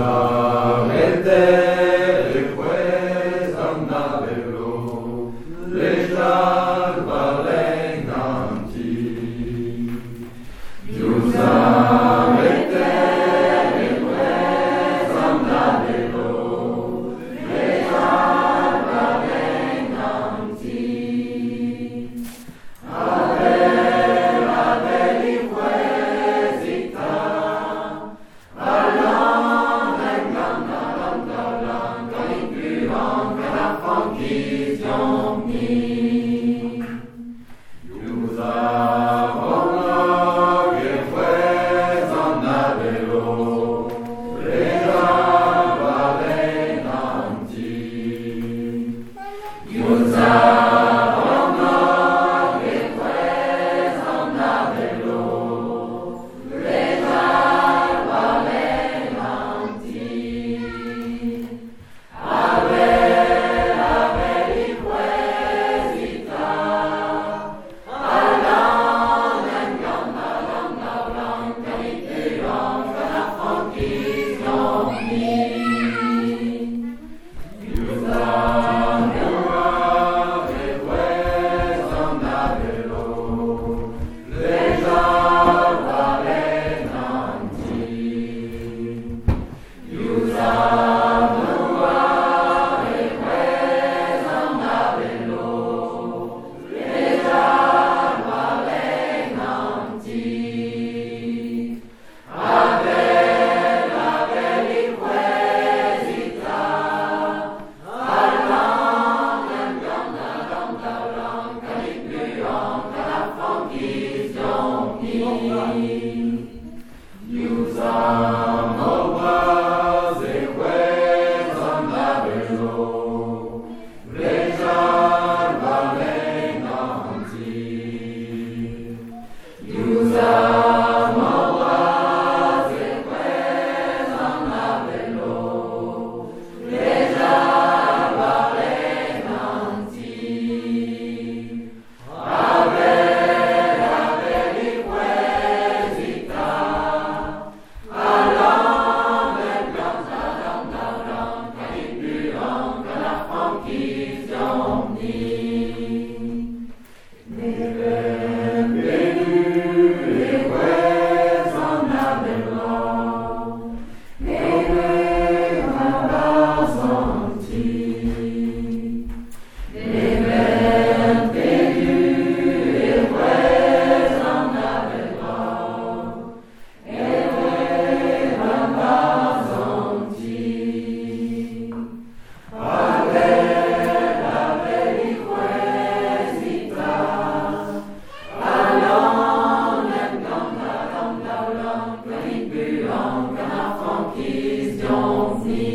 God. don't. Amen. Son. please, don't please.